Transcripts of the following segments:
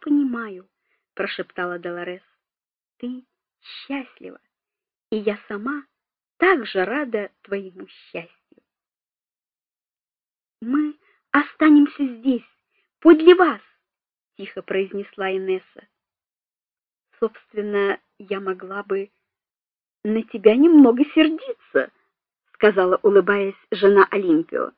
понимаю, прошептала Долорес. Ты счастлива, и я сама так же рада твоему счастью. Мы останемся здесь, подле вас, тихо произнесла Инесса. Собственно, я могла бы на тебя немного сердиться, сказала, улыбаясь, жена Олимпио.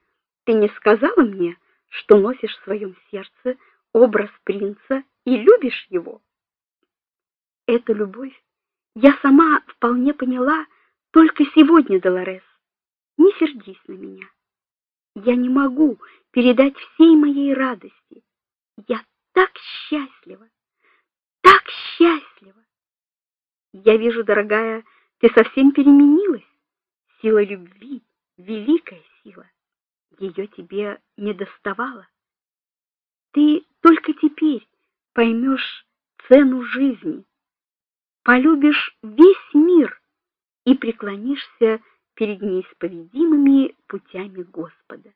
Ты не сказала мне, что носишь в своем сердце образ принца и любишь его? Эту любовь я сама вполне поняла только сегодня, Долорес. Не сердись на меня. Я не могу передать всей моей радости. Я так счастлива. Так счастлива. Я вижу, дорогая, ты совсем переменилась. Сила любви великая сила. Ее тебе не доставало. Ты только теперь поймешь цену жизни полюбишь весь мир и преклонишься перед неисповедимыми путями Господа.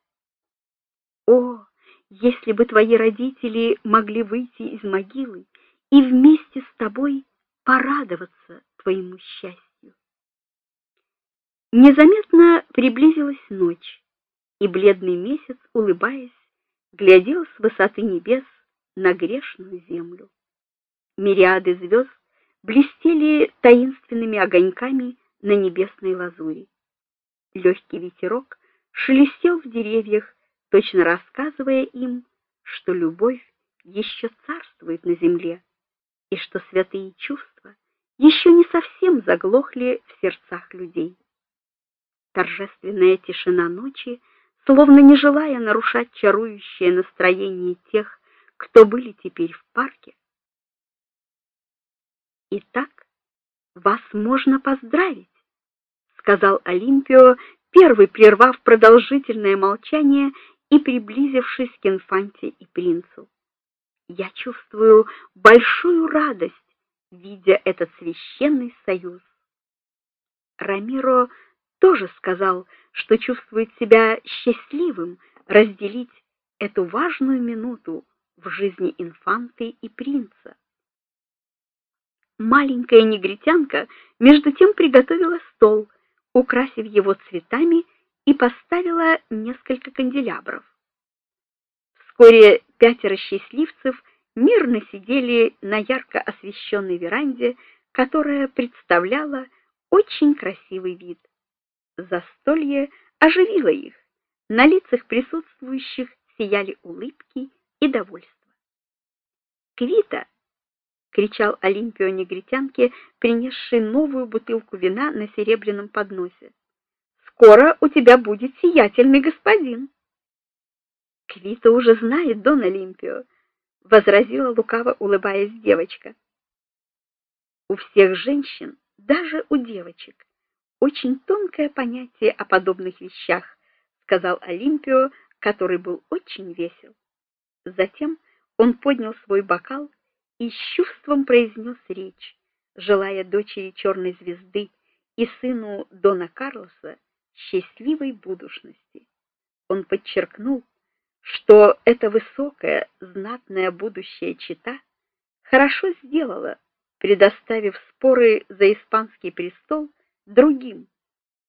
О, если бы твои родители могли выйти из могилы и вместе с тобой порадоваться твоему счастью. Незаметно приблизилась ночь, и бледный месяц, улыбаясь, глядел с высоты небес на грешную землю. Мириады звезд блестели таинственными огоньками на небесной лазури. Легкий ветерок шелестел в деревьях, точно рассказывая им, что любовь еще царствует на земле, и что святые чувства еще не совсем заглохли в сердцах людей. Торжественная тишина ночи, словно не желая нарушать чарующее настроение тех, кто были теперь в парке, Итак, вас можно поздравить, сказал Олимпио, первый прервав продолжительное молчание и приблизившись к инфанте и принцу. Я чувствую большую радость, видя этот священный союз. Рамиро тоже сказал, что чувствует себя счастливым разделить эту важную минуту в жизни инфанты и принца. Маленькая негритянка между тем приготовила стол, украсив его цветами и поставила несколько канделябров. Вскоре пятеро счастливцев мирно сидели на ярко освещенной веранде, которая представляла очень красивый вид. Застолье оживило их. На лицах присутствующих сияли улыбки и довольство. Квита кричал Олимпио негритянке, принесшей новую бутылку вина на серебряном подносе. Скоро у тебя будет сиятельный господин. Квита уже знает Дон Олимпио, возразила лукаво улыбаясь девочка. У всех женщин, даже у девочек, очень тонкое понятие о подобных вещах, сказал Олимпио, который был очень весел. Затем он поднял свой бокал и с чувством произнес речь, желая дочери черной звезды и сыну Дона Карлоса счастливой будущности. Он подчеркнул, что эта высокая, знатная будущая чета хорошо сделала, предоставив споры за испанский престол другим,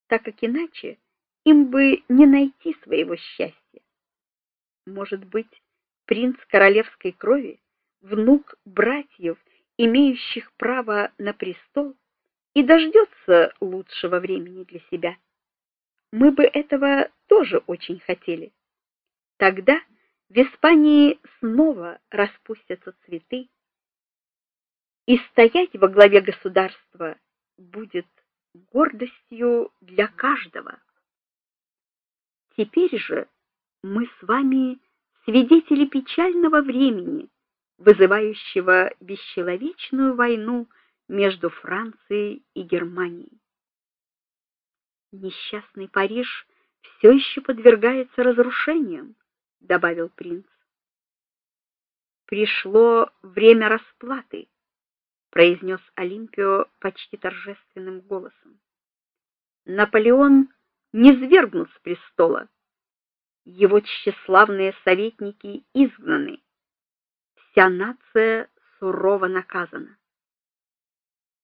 так как иначе им бы не найти своего счастья. Может быть, принц королевской крови внук братьев, имеющих право на престол, и дождется лучшего времени для себя. Мы бы этого тоже очень хотели. Тогда в Испании снова распустятся цветы, и стоять во главе государства будет гордостью для каждого. Теперь же мы с вами свидетели печального времени, вызывающего бесчеловечную войну между Францией и Германией. Несчастный Париж все еще подвергается разрушениям, добавил принц. Пришло время расплаты, произнес Олимпио почти торжественным голосом. Наполеон не свергнут с престола. Его тщеславные советники изгнаны вся нация сурово наказана.